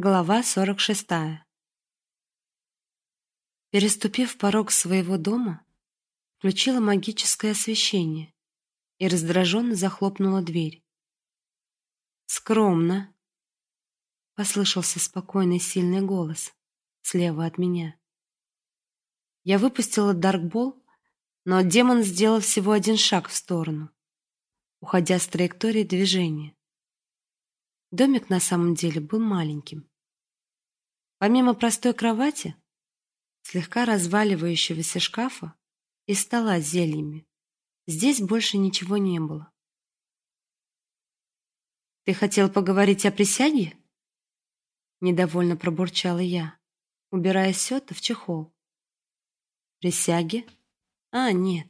Глава сорок шестая. Переступив порог своего дома, включила магическое освещение и раздраженно захлопнула дверь. Скромно, послышался спокойный сильный голос слева от меня. Я выпустила даркбол, но демон сделал всего один шаг в сторону, уходя с траектории движения. Домик на самом деле был маленьким. Помимо простой кровати, слегка разваливающегося шкафа и стола с зельями, здесь больше ничего не было. Ты хотел поговорить о присяге? недовольно пробурчала я, убирая сёта в чехол. Присяги? А, нет.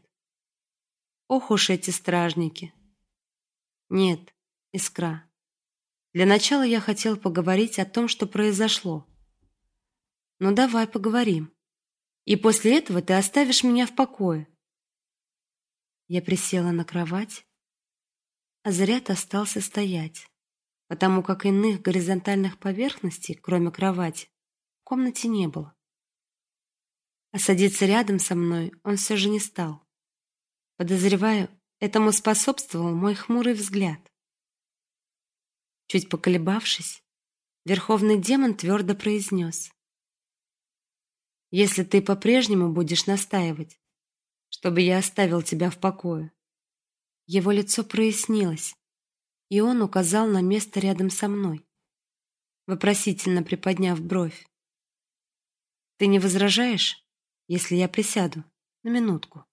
Ох уж эти стражники. Нет, Искра. Для начала я хотел поговорить о том, что произошло. Ну давай поговорим. И после этого ты оставишь меня в покое. Я присела на кровать, а Заряд остался стоять, потому как иных горизонтальных поверхностей, кроме кровати, в комнате не было. А садиться рядом со мной он все же не стал. Подозреваю, этому способствовал мой хмурый взгляд. Чуть поколебавшись, верховный демон твердо произнес. «Если ты по-прежнему будешь настаивать, чтобы я оставил тебя в покое». Его лицо прояснилось, и он указал на место рядом со мной, вопросительно приподняв бровь. «Ты не возражаешь, если я присяду на минутку?»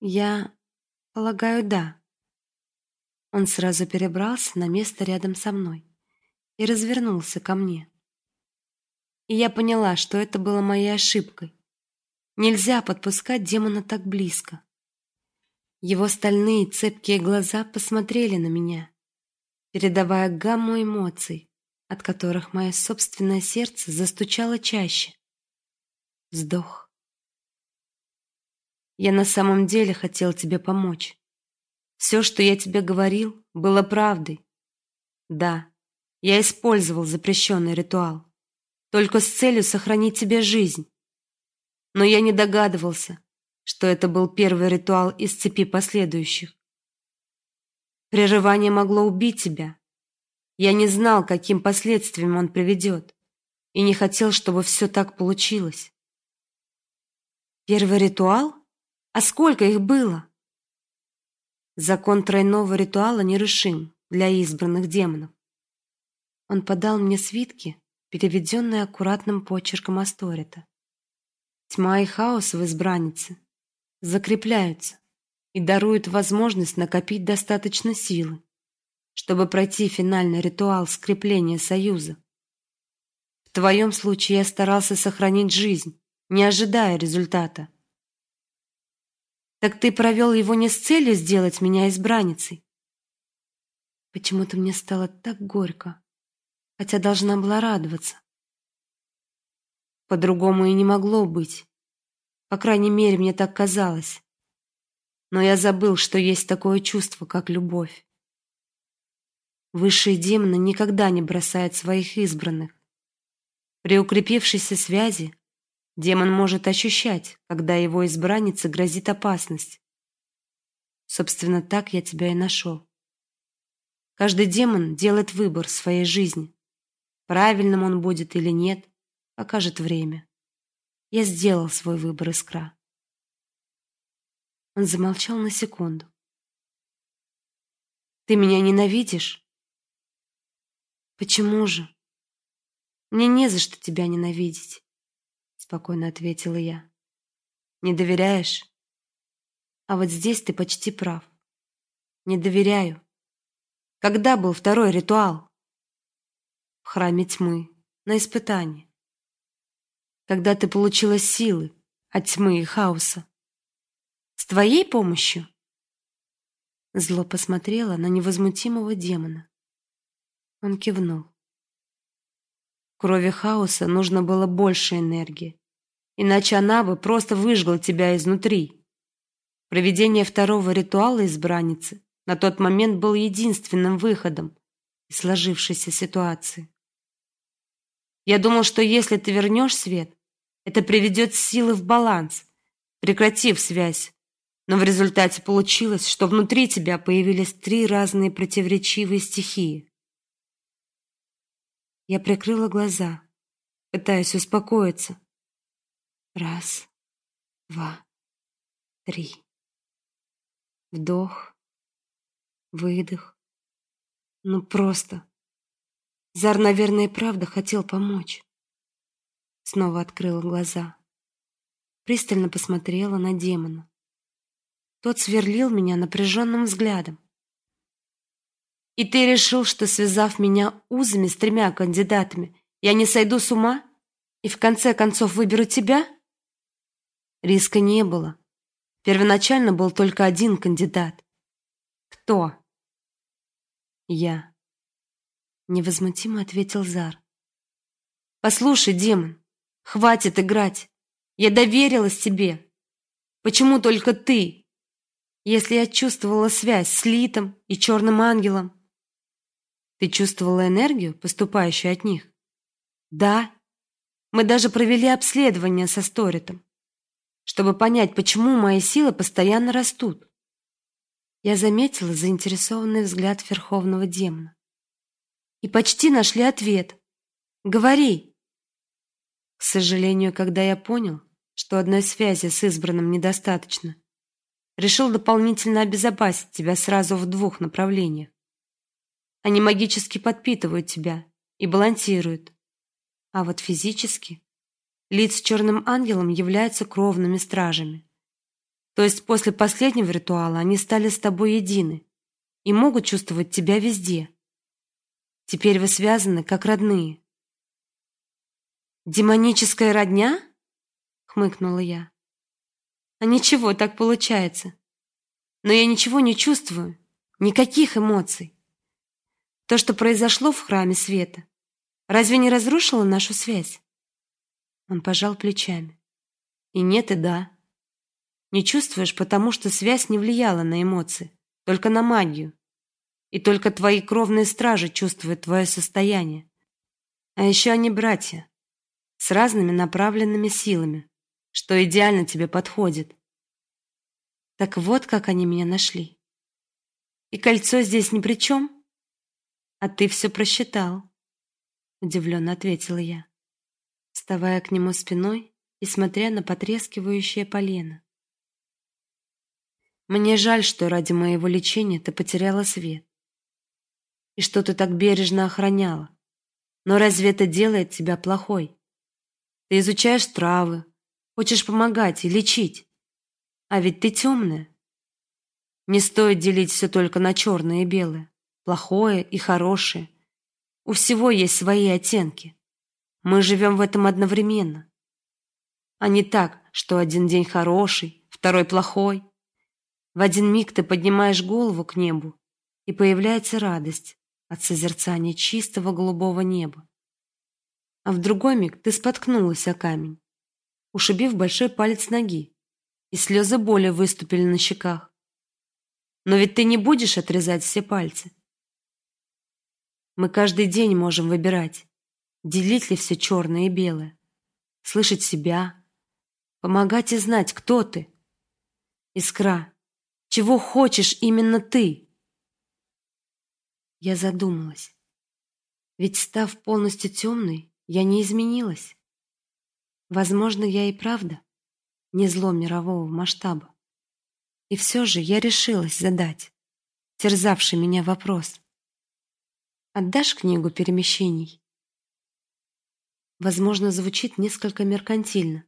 «Я полагаю, да», он сразу перебрался на место рядом со мной и развернулся ко мне. И я поняла, что это было моей ошибкой. Нельзя подпускать демона так близко. Его стальные цепкие глаза посмотрели на меня, передавая гамму эмоций, от которых мое собственное сердце застучало чаще. Вздох. Я на самом деле хотел тебе помочь. Все, что я тебе говорил, было правдой. Да, я использовал запрещенный ритуал, только с целью сохранить тебе жизнь. Но я не догадывался, что это был первый ритуал из цепи последующих. Прерывание могло убить тебя. Я не знал, каким последствиям он приведет, и не хотел, чтобы все так получилось. Первый ритуал? А сколько их было? Закон тройного ритуала нерушим для избранных демонов. Он подал мне свитки, переведенные аккуратным почерком Асторита. Тьма и хаос в избраннице закрепляются и даруют возможность накопить достаточно силы, чтобы пройти финальный ритуал скрепления союза. В твоем случае я старался сохранить жизнь, не ожидая результата. Так ты провел его не с целью сделать меня избранницей. Почему-то мне стало так горько, хотя должна была радоваться. По-другому и не могло быть. По крайней мере, мне так казалось. Но я забыл, что есть такое чувство, как любовь. Высшие демоны никогда не бросают своих избранных. При укрепившейся связи Демон может ощущать, когда его избраннице грозит опасность. Собственно, так я тебя и нашел. Каждый демон делает выбор в своей жизни. Правильным он будет или нет, покажет время. Я сделал свой выбор, Искра. Он замолчал на секунду. Ты меня ненавидишь? Почему же? Мне не за что тебя ненавидеть спокойно ответила я. Не доверяешь? А вот здесь ты почти прав. Не доверяю. Когда был второй ритуал? В храме тьмы, на испытании. Когда ты получила силы от тьмы и хаоса. С твоей помощью? Зло посмотрела на невозмутимого демона. Он кивнул. Крови хаоса нужно было больше энергии иначе она бы просто выжгла тебя изнутри. Проведение второго ритуала избранницы на тот момент был единственным выходом из сложившейся ситуации. Я думал, что если ты вернешь свет, это приведет силы в баланс, прекратив связь. Но в результате получилось, что внутри тебя появились три разные противоречивые стихии. Я прикрыла глаза, пытаясь успокоиться. Раз, два, три. Вдох, выдох. Ну просто. Зар, наверное, и правда хотел помочь. Снова открыла глаза. Пристально посмотрела на демона. Тот сверлил меня напряженным взглядом. И ты решил, что связав меня узами с тремя кандидатами, я не сойду с ума и в конце концов выберу тебя? Риска не было. Первоначально был только один кандидат. Кто? Я. Невозмутимо ответил Зар. Послушай, демон, хватит играть. Я доверилась тебе. Почему только ты? Если я чувствовала связь с Литом и черным ангелом, ты чувствовала энергию, поступающую от них? Да. Мы даже провели обследование со Сторитом, чтобы понять, почему мои силы постоянно растут. Я заметила заинтересованный взгляд верховного демона. И почти нашли ответ. Говори. К сожалению, когда я понял, что одной связи с избранным недостаточно, решил дополнительно обезопасить тебя сразу в двух направлениях. Они магически подпитывают тебя и балансируют. А вот физически лиц с черным ангелом являются кровными стражами. То есть после последнего ритуала они стали с тобой едины и могут чувствовать тебя везде. Теперь вы связаны как родные. Демоническая родня? хмыкнула я. А ничего, так получается. Но я ничего не чувствую, никаких эмоций. То, что произошло в храме света, разве не разрушило нашу связь? Он пожал плечами. И нет, и да. Не чувствуешь, потому что связь не влияла на эмоции, только на магию. И только твои кровные стражи чувствуют твое состояние. А еще они братья, с разными направленными силами, что идеально тебе подходит. Так вот, как они меня нашли. И кольцо здесь ни при чем? А ты все просчитал, удивленно ответила я, вставая к нему спиной и смотря на потрескивающее полено. Мне жаль, что ради моего лечения ты потеряла свет. И что ты так бережно охраняла. Но разве это делает тебя плохой? Ты изучаешь травы, хочешь помогать и лечить. А ведь ты темная. Не стоит делить все только на черное и белое, плохое и хорошее. У всего есть свои оттенки. Мы живем в этом одновременно. А не так, что один день хороший, второй плохой, в один миг ты поднимаешь голову к небу, и появляется радость от созерцания чистого голубого неба. А в другой миг ты споткнулась о камень, ушибив большой палец ноги, и слезы боли выступили на щеках. Но ведь ты не будешь отрезать все пальцы. Мы каждый день можем выбирать, делить ли все черное и белое, слышать себя, помогать и знать, кто ты. Искра, чего хочешь именно ты? Я задумалась. Ведь став полностью темной, я не изменилась. Возможно, я и правда не зло мирового масштаба. И все же я решилась задать терзавший меня вопрос. Отдашь книгу перемещений? Возможно, звучит несколько меркантильно,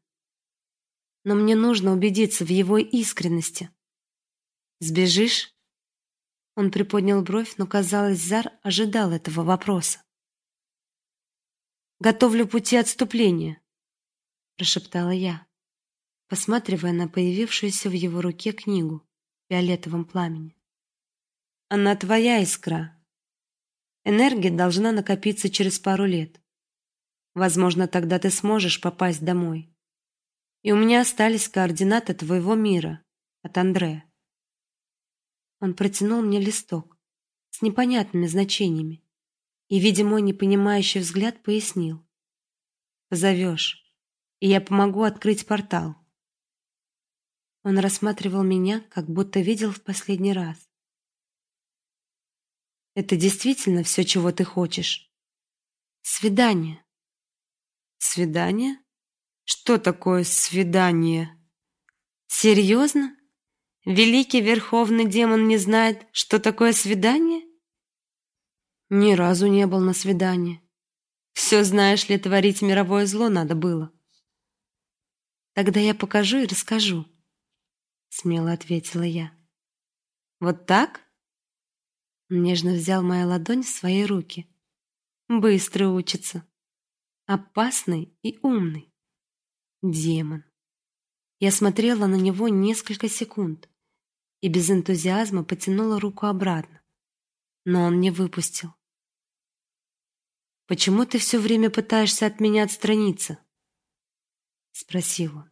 но мне нужно убедиться в его искренности. Сбежишь? Он приподнял бровь, но, казалось, Зар ожидал этого вопроса. Готовлю пути отступления, прошептала я, посматривая на появившуюся в его руке книгу в фиолетовом пламени. Она твоя искра. Энергия должна накопиться через пару лет. Возможно, тогда ты сможешь попасть домой. И у меня остались координаты твоего мира от Андрея. Он протянул мне листок с непонятными значениями и, видя мой непонимающий взгляд, пояснил. позовешь, и я помогу открыть портал. Он рассматривал меня, как будто видел в последний раз. Это действительно все, чего ты хочешь? Свидание. Свидание? Что такое свидание? Серьезно? Великий верховный демон не знает, что такое свидание? Ни разу не был на свидании. Все, знаешь ли, творить мировое зло надо было. Тогда я покажу и расскажу, смело ответила я. Вот так? нежно взял мою ладонь в свои руки. Быстро учится. Опасный и умный. Демон. Я смотрела на него несколько секунд и без энтузиазма потянула руку обратно. Но он не выпустил. Почему ты все время пытаешься от меня отстраниться? спросил он.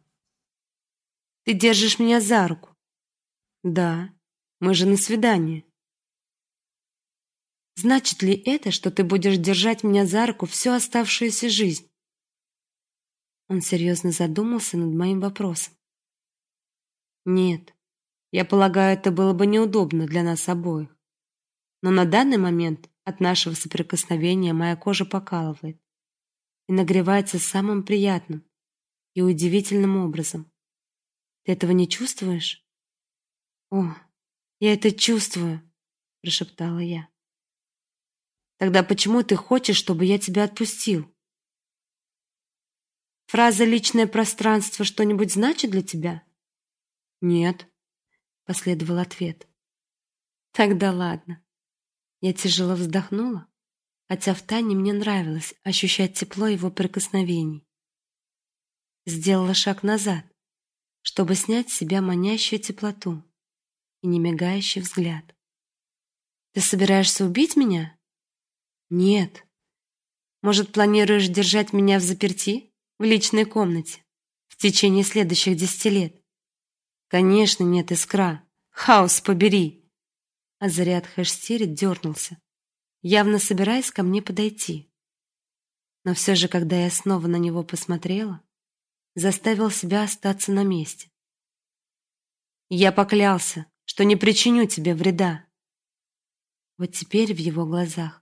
Ты держишь меня за руку. Да, мы же на свидании. Значит ли это, что ты будешь держать меня за руку всю оставшуюся жизнь? Он серьезно задумался над моим вопросом. Нет. Я полагаю, это было бы неудобно для нас обоих. Но на данный момент от нашего соприкосновения моя кожа покалывает и нагревается самым приятным и удивительным образом. Ты этого не чувствуешь? О, я это чувствую, прошептала я. Тогда почему ты хочешь, чтобы я тебя отпустил? Фраза личное пространство что-нибудь значит для тебя? Нет, последовал ответ. Тогда ладно. Я тяжело вздохнула, хотя в тайне мне нравилось ощущать тепло его прикосновений. Сделала шаг назад, чтобы снять с себя манящую теплоту и немигающий взгляд. Ты собираешься убить меня? Нет. Может, планируешь держать меня в заперти в личной комнате в течение следующих десяти лет? Конечно, нет, Искра. Хаос побери. Азариат Хэшстирит дернулся, явно собираясь ко мне подойти. Но все же, когда я снова на него посмотрела, заставил себя остаться на месте. Я поклялся, что не причиню тебе вреда. Вот теперь в его глазах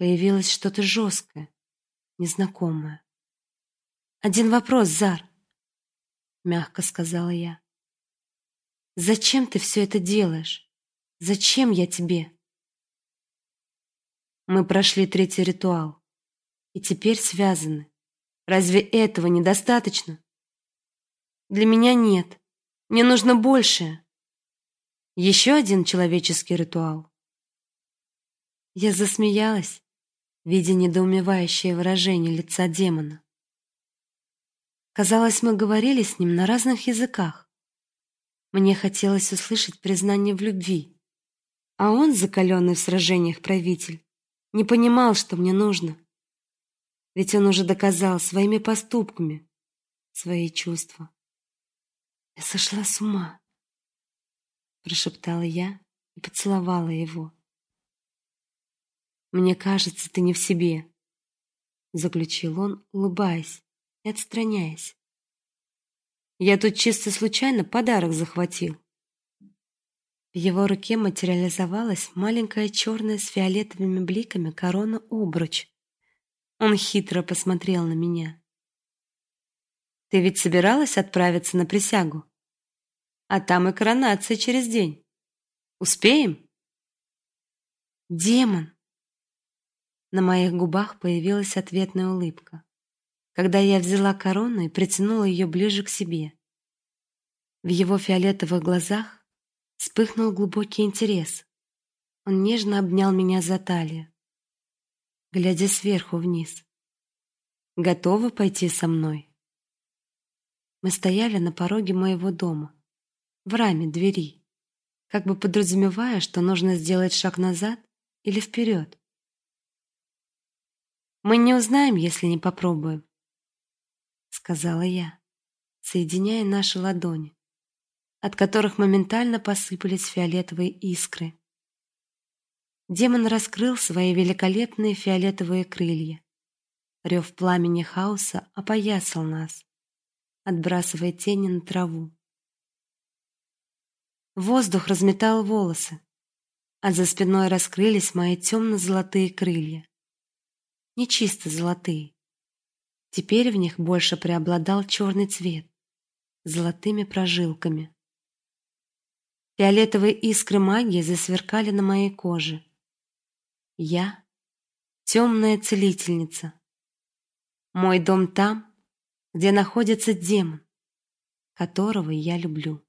Появилось что-то жесткое, незнакомое. «Один вопрос, Зар», — мягко сказала я. «Зачем ты все это делаешь? Зачем я тебе?» Мы прошли третий ритуал и теперь связаны. Разве этого недостаточно? Для меня нет. Мне нужно большее. Еще один человеческий ритуал. Я засмеялась, видя недоумевающее выражение лица демона. Казалось, мы говорили с ним на разных языках. Мне хотелось услышать признание в любви, а он, закаленный в сражениях правитель, не понимал, что мне нужно. Ведь он уже доказал своими поступками свои чувства. Я сошла с ума, прошептала я и поцеловала его. Мне кажется, ты не в себе, заключил он, улыбаясь и отстраняясь. Я тут чисто случайно подарок захватил. В его руке материализовалась маленькая черная с фиолетовыми бликами корона обруч. Он хитро посмотрел на меня. Ты ведь собиралась отправиться на присягу? А там и коронация через день. Успеем? Демон, на моих губах появилась ответная улыбка, когда я взяла корону и притянула ее ближе к себе. В его фиолетовых глазах вспыхнул глубокий интерес. Он нежно обнял меня за талию, глядя сверху вниз. Готова пойти со мной? Мы стояли на пороге моего дома, в раме двери, как бы подразумевая, что нужно сделать шаг назад или вперед. Мы не узнаем, если не попробуем, сказала я, соединяя наши ладони, от которых моментально посыпались фиолетовые искры. Демон раскрыл свои великолепные фиолетовые крылья Рев пламени хаоса опоясал нас, отбрасывая тени на траву. Воздух разметал волосы, а за спиной раскрылись мои темно-золотые крылья. Не чисто золотые. Теперь в них больше преобладал черный цвет, золотыми прожилками. Фиолетовые искры магии засверкали на моей коже. Я темная целительница. Мой дом там, где находится демон, которого я люблю.